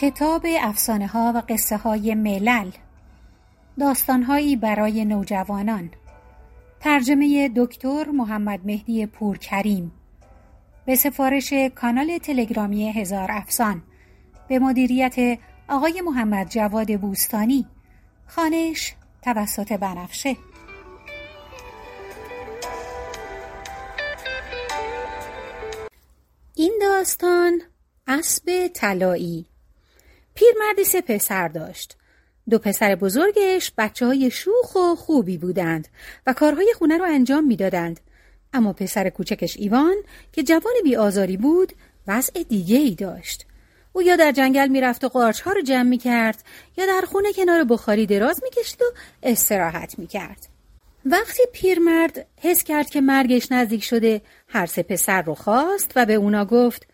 کتاب افسانه ها و قصه های ملل داستانهایی برای نوجوانان. ترجمه دکتر محمد مهدی پورکریم. به سفارش کانال تلگرامی هزار افسان. به مدیریت آقای محمد جواد بوستانی. خانش توسط بنفشه. این داستان اسب طلایی. پیرمردی سه پسر داشت. دو پسر بزرگش بچه های شوخ و خوبی بودند و کارهای خونه رو انجام می‌دادند. اما پسر کوچکش ایوان که جوان بی آزاری بود وضع دیگه ای داشت. او یا در جنگل می‌رفت و قارچ ها رو جمع می کرد یا در خونه کنار بخاری دراز می‌کشید و استراحت می کرد. وقتی پیرمرد حس کرد که مرگش نزدیک شده هر سه پسر رو خواست و به اونا گفت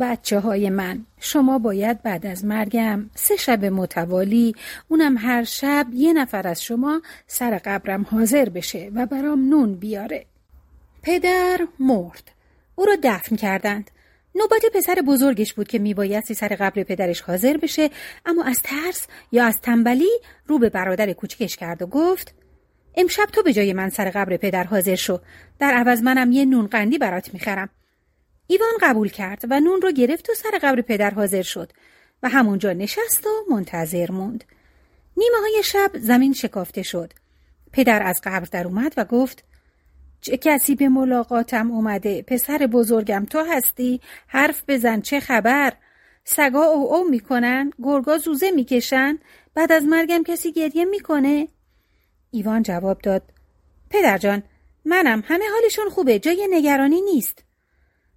بچه های من شما باید بعد از مرگم سه شب متوالی اونم هر شب یه نفر از شما سر قبرم حاضر بشه و برام نون بیاره. پدر مرد. او را دفن کردند. نوبت پسر بزرگش بود که میبایستی سر قبر پدرش حاضر بشه اما از ترس یا از تنبلی رو به برادر کوچکش کرد و گفت امشب تو به جای من سر قبر پدر حاضر شو. در عوض منم یه نون قندی برات می‌خرم. ایوان قبول کرد و نون رو گرفت و سر قبر پدر حاضر شد و همونجا نشست و منتظر موند. نیمه های شب زمین شکافته شد. پدر از قبر در اومد و گفت چه کسی به ملاقاتم اومده؟ پسر بزرگم تو هستی؟ حرف بزن چه خبر؟ سگا او او می‌کنن گرگا زوزه می‌کشن بعد از مرگم کسی گریه می‌کنه؟ ایوان جواب داد پدر جان منم همه حالشون خوبه جای نگرانی نیست.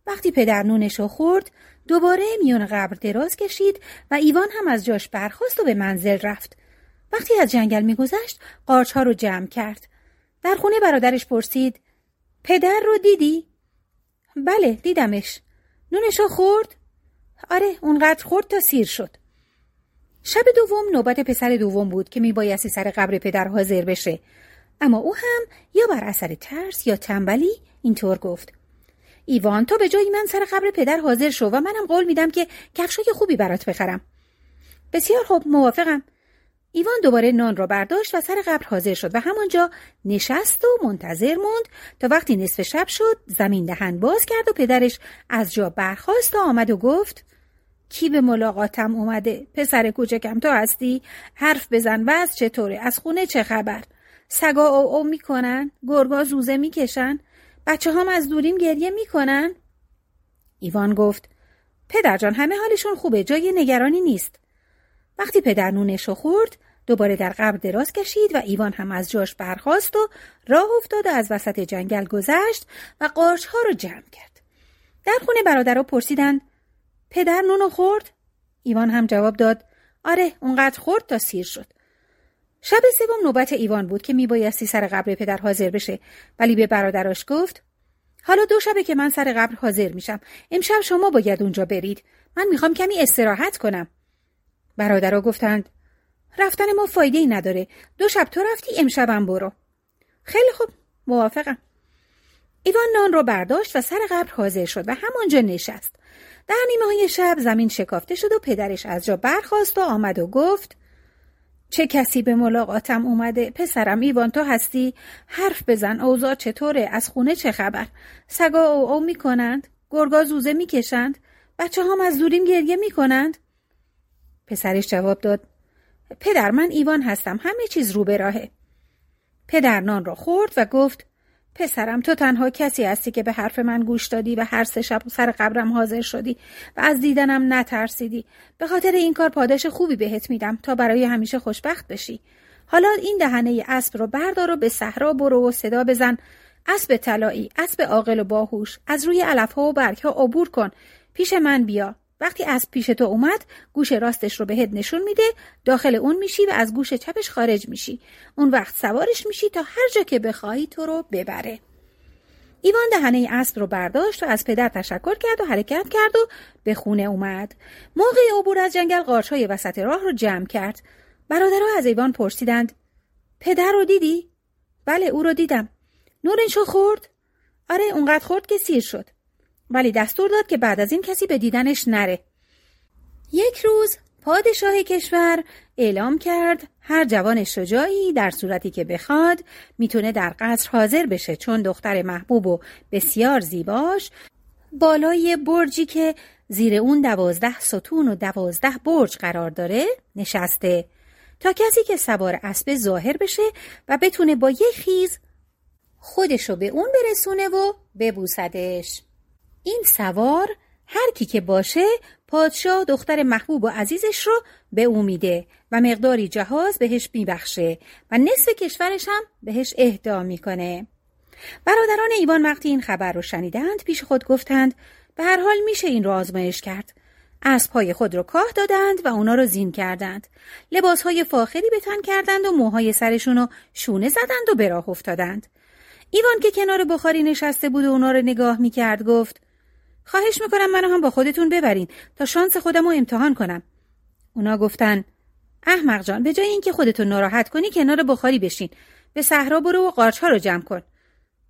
وقتی پدر نونشو خورد دوباره میون قبر دراز کشید و ایوان هم از جاش برخواست و به منزل رفت. وقتی از جنگل میگذشت قارچ ها رو جمع کرد. در خونه برادرش پرسید پدر رو دیدی؟ بله دیدمش. نونشو خورد؟ آره اونقدر خورد تا سیر شد. شب دوم نوبت پسر دوم بود که میبایستی سر قبر پدر حاضر بشه. اما او هم یا بر اثر ترس یا تنبلی اینطور گفت. ایوان تو به جای من سر قبر پدر حاضر شو و منم قول میدم که کفشای خوبی برات بخرم. بسیار خوب موافقم. ایوان دوباره نان را برداشت و سر قبر حاضر شد و همانجا نشست و منتظر موند تا وقتی نصف شب شد زمین دهن باز کرد و پدرش از جا برخاست و آمد و گفت کی به ملاقاتم اومده؟ پسر کوچکم تو هستی؟ حرف بزن و از چطوره؟ از خونه چه خبر؟ سگا او او می‌کنن؟ گرگا زوزه می‌کشن؟ بچه هم از دوریم گریه می‌کنن؟ ایوان گفت پدر جان همه حالشون خوبه جای نگرانی نیست. وقتی پدر نونشو خورد دوباره در قبر دراز کشید و ایوان هم از جاش برخاست و راه افتاد و از وسط جنگل گذشت و قارچ ها رو جمع کرد. در خونه برادرها پرسیدند پدر نونو خورد؟ ایوان هم جواب داد آره اونقدر خورد تا سیر شد. شب سوم نوبت ایوان بود که میبایستی سر قبر پدر حاضر بشه. ولی به برادراش گفت حالا دو شبه که من سر قبر حاضر میشم. امشب شما باید اونجا برید. من می‌خوام کمی استراحت کنم. برادرها گفتند رفتن ما فایده ای نداره. دو شب تو رفتی امشبم برو. خیلی خوب موافقم. ایوان نان رو برداشت و سر قبر حاضر شد و همانجا نشست. در نیمه های شب زمین شکافته شد و پدرش از جا برخواست و آمد و گفت چه کسی به ملاقاتم اومده؟ پسرم ایوان تو هستی؟ حرف بزن. اوضاع چطوره؟ از خونه چه خبر؟ سگا او او می‌کنند؟ گرگا زوزه می‌کشند؟ بچه هم از دوریم گریه می‌کنند؟ پسرش جواب داد پدر من ایوان هستم. همه چیز رو به راهه. پدر نان را خورد و گفت پسرم تو تنها کسی هستی که به حرف من گوش دادی و هر سه شب سر قبرم حاضر شدی و از دیدنم نترسیدی. به خاطر این کار پاداش خوبی بهت میدم تا برای همیشه خوشبخت بشی. حالا این دهنه اسب رو بردار و به صحرا برو و صدا بزن. اسب طلایی اسب عاقل و باهوش از روی علفها و برگها عبور کن. پیش من بیا. وقتی از پیش تو اومد گوش راستش رو بهت نشون میده داخل اون میشی و از گوش چپش خارج میشی. اون وقت سوارش میشی تا هر جا که بخوایی تو رو ببره. ایوان دهنه اسب رو برداشت و از پدر تشکر کرد و حرکت کرد و به خونه اومد. موقع عبور از جنگل قارچهای وسط راه رو جمع کرد. برادرها از ایوان پرسیدند پدر رو دیدی؟ بله او رو دیدم. نورنشو خورد؟ آره اونقدر خورد که سیر شد. ولی دستور داد که بعد از این کسی به دیدنش نره. یک روز پادشاه کشور اعلام کرد هر جوان شجاعی در صورتی که بخواد می‌تونه در قصر حاضر بشه چون دختر محبوب و بسیار زیباش بالای برجی که زیر اون دوازده ستون و دوازده برج قرار داره نشسته تا کسی که سوار اسب ظاهر بشه و بتونه با یه خیز خودشو به اون برسونه و ببوسدش این سوار هر کی که باشه پادشاه دختر محبوب و عزیزش رو به او میده و مقداری جهاز بهش میبخشه و نصف کشورش هم بهش اهدا می‌کنه. برادران ایوان وقتی این خبر رو شنیدند پیش خود گفتند به هر حال میشه این رو آزمایش کرد. اسبهای خود رو کاه دادند و اونا رو زین کردند. لباسهای فاخری به تن کردند و موهای سرشون رو شونه زدند و به راه افتادند. ایوان که کنار بخاری نشسته بود و اونا رو نگاه می‌کرد گفت خواهش می‌کنم منو هم با خودتون ببرین تا شانس خودم رو امتحان کنم. اونا گفتن احمق جان به جای اینکه خودتون ناراحت کنی کنار بخاری بشین. به صحرا برو و قارچها رو جمع کن.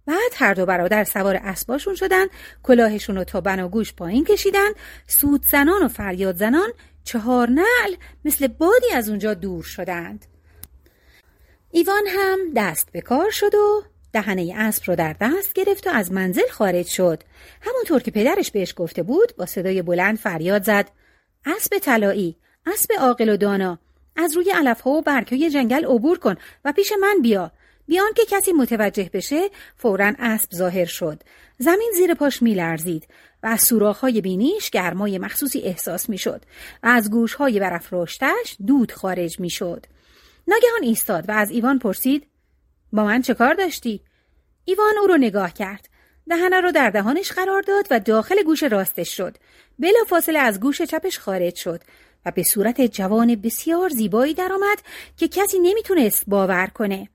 بعد هر دو برادر سوار اسباشون شدن کلاهشون رو تا بناگوش پایین کشیدن. سود زنان و فریاد زنان چهار نعل مثل بادی از اونجا دور شدند. ایوان هم دست به کار شد و دهنه اسب رو در دست گرفت و از منزل خارج شد. همونطور که پدرش بهش گفته بود با صدای بلند فریاد زد. اسب طلایی اسب عاقل و دانا از روی علفها و برگهای جنگل عبور کن و پیش من بیا. بیان که کسی متوجه بشه فورا اسب ظاهر شد. زمین زیر پاش میلرزید و از سوراخ‌های بینیش گرمای مخصوصی احساس می‌شد و از گوشهای برافراشتش دود خارج می‌شد. ناگهان ایستاد و از ایوان پرسید با من چه کار داشتی؟ ایوان او رو نگاه کرد. دهنه رو در دهانش قرار داد و داخل گوش راستش شد. بلا فاصله از گوش چپش خارج شد و به صورت جوان بسیار زیبایی درآمد که کسی نمی‌تونست باور کنه.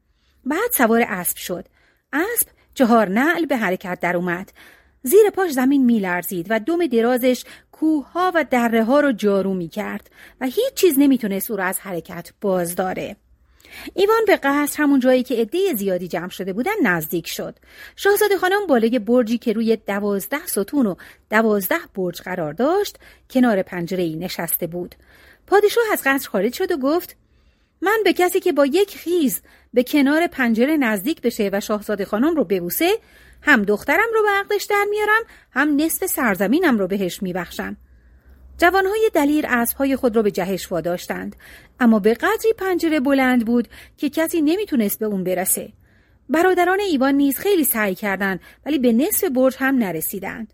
بعد سوار اسب شد. اسب چهار نعل به حرکت در اومد. زیر پاش زمین میلرزید و دم درازش کوه و دره ها رو جارو می کرد و هیچ چیز نمی‌تونست او را از حرکت باز داره. ایوان به قصر همون جایی که عده زیادی جمع شده بودن نزدیک شد. شاهزاده خانم بالای برجی که روی دوازده ستون و دوازده برج قرار داشت کنار پنجره ای نشسته بود. پادشاه از قصر خارج شد و گفت من به کسی که با یک خیز به کنار پنجره نزدیک بشه و شاهزاده خانم رو ببوسه هم دخترم رو به عقدش در میارم هم نصف سرزمینم رو بهش میبخشم جوانهای دلیر اسبهای خود را به جهش واداشتند. اما به قدری پنجره بلند بود که کسی نمی‌تونست به اون برسه. برادران ایوان نیز خیلی سعی کردند ولی به نصف برج هم نرسیدند.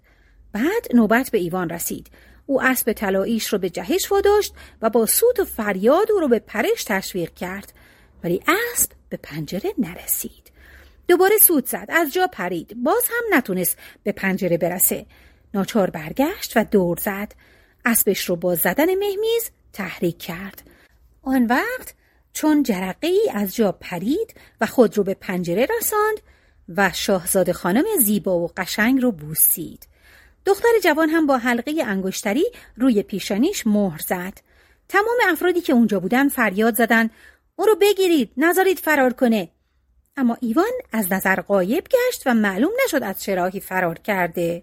بعد نوبت به ایوان رسید. او اسب طلاییش رو به جهش واداشت و با سوت و فریاد او رو به پرش تشویق کرد. ولی اسب به پنجره نرسید. دوباره سود زد. از جا پرید. باز هم نتونست به پنجره برسه. ناچار برگشت و دور زد. اسبش رو با زدن مهمیز تحریک کرد. آن وقت چون جرقه ای از جا پرید و خود رو به پنجره رساند و شاهزاده خانم زیبا و قشنگ رو بوسید. دختر جوان هم با حلقه انگشتری روی پیشانیش مهر زد. تمام افرادی که اونجا بودن فریاد زدن او رو بگیرید نذارید فرار کنه. اما ایوان از نظر قایب گشت و معلوم نشد از چه راهی فرار کرده.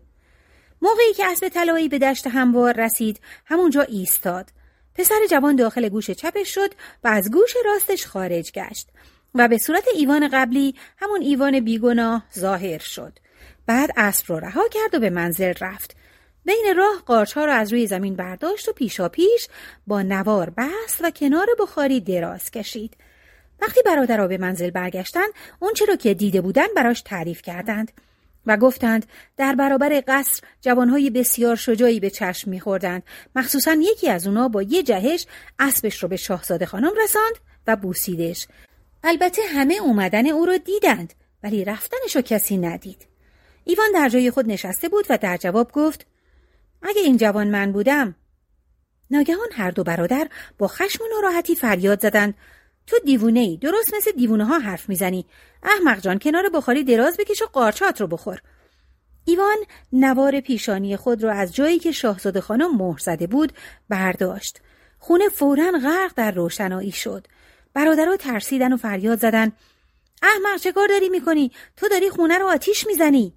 موقعی که اسب طلایی به دشت هموار رسید همونجا ایستاد. پسر جوان داخل گوش چپش شد و از گوش راستش خارج گشت و به صورت ایوان قبلی همون ایوان بیگناه ظاهر شد. بعد اسب رو رها کرد و به منزل رفت. بین راه قارچها را از روی زمین برداشت و پیشا پیش با نوار بست و کنار بخاری دراز کشید. وقتی برادرها به منزل برگشتند اون رو که دیده بودن براش تعریف کردند. و گفتند در برابر قصر جوانهای بسیار شجاعی به چشم میخوردند. مخصوصا یکی از اونا با یه جهش اسبش رو به شاهزاده خانم رساند و بوسیدش. البته همه اومدن او رو دیدند ولی رفتنش رو کسی ندید. ایوان در جای خود نشسته بود و در جواب گفت اگه این جوان من بودم. ناگهان هر دو برادر با خشم و ناراحتی فریاد زدند. تو دیوونه ای درست مثل دیوونه ها حرف می‌زنی. احمق جان کنار بخاری دراز بکش و قارچات رو بخور. ایوان نوار پیشانی خود را از جایی که شاهزاده خانم مهر زده بود برداشت. خونه فورا غرق در روشنایی شد. برادرها ترسیدن و فریاد زدن. احمق چه کار داری می‌کنی؟ تو داری خونه رو آتیش می‌زنی.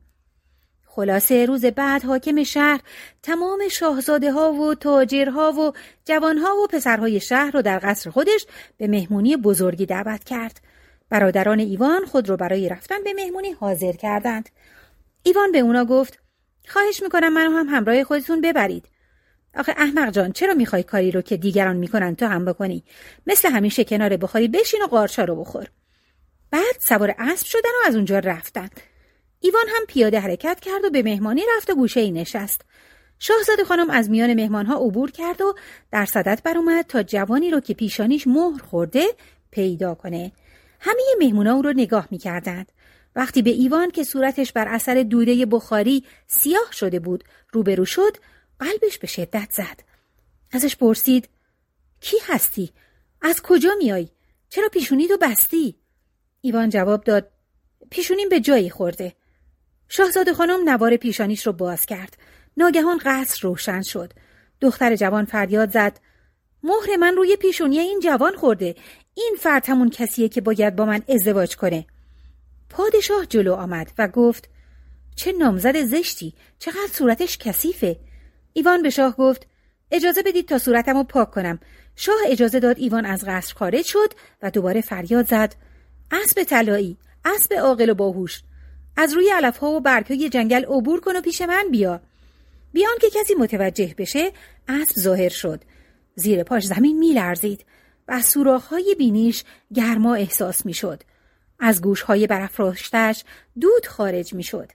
خلاصه روز بعد حاکم شهر تمام شاهزاده ها و تاجرها و جوانها و پسرهای شهر رو در قصر خودش به مهمونی بزرگی دعوت کرد. برادران ایوان خود رو برای رفتن به مهمونی حاضر کردند. ایوان به اونا گفت خواهش می‌کنم منو هم همراه خودتون ببرید. آخه احمق جان چرا می‌خوای کاری رو که دیگران می‌کنن تو هم بکنی؟ مثل همیشه کنار بخاری بشین و قارچا رو بخور. بعد سوار اسب شدن و از اونجا رفتن. ایوان هم پیاده حرکت کرد و به مهمانی رفت و گوشه ای نشست. شاهزاده خانم از میان مهمانها عبور کرد و در صدت بر تا جوانی رو که پیشانیش مهر خورده پیدا کنه. همه مهمونا او رو نگاه می‌کردند. وقتی به ایوان که صورتش بر اثر دوده بخاری سیاه شده بود روبرو شد قلبش به شدت زد. ازش پرسید کی هستی؟ از کجا میای؟ چرا پیشونی تو بستی؟ ایوان جواب داد پیشونیم به جایی خورده. شاهزاده خانم نوار پیشانیش رو باز کرد. ناگهان قصر روشن شد. دختر جوان فریاد زد مهر من روی پیشونی این جوان خورده. این فرد همون کسیه که باید با من ازدواج کنه. پادشاه جلو آمد و گفت چه نامزد زشتی چقدر صورتش کثیفه ایوان به شاه گفت اجازه بدید تا صورتمو پاک کنم شاه اجازه داد ایوان از قصر خارج شد و دوباره فریاد زد اسب طلایی اسب عاقل و باهوش از روی علفها و برگهای جنگل عبور کن و پیش من بیا. بیان که کسی متوجه بشه اسب ظاهر شد. زیر پاش زمین میلرزید و از سوراخهای بینیش گرما احساس می‌شد. از گوشهای برافراشتش دود خارج می‌شد.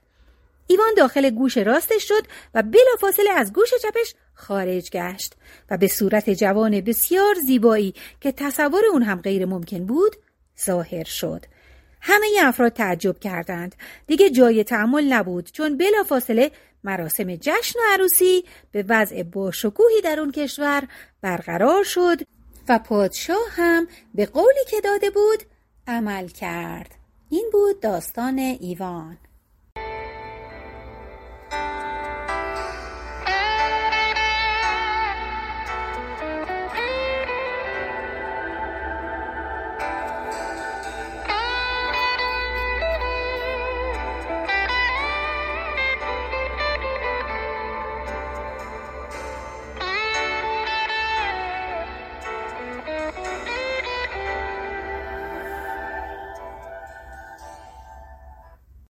ایوان داخل گوش راستش شد و بلافاصله از گوش چپش خارج گشت و به صورت جوان بسیار زیبایی که تصور اون هم غیر ممکن بود ظاهر شد. همه افراد تعجب کردند. دیگه جای تعمل نبود چون بلافاصله مراسم جشن و عروسی به وضع باشکوهی در اون کشور برقرار شد و پادشاه هم به قولی که داده بود عمل کرد. این بود داستان ایوان.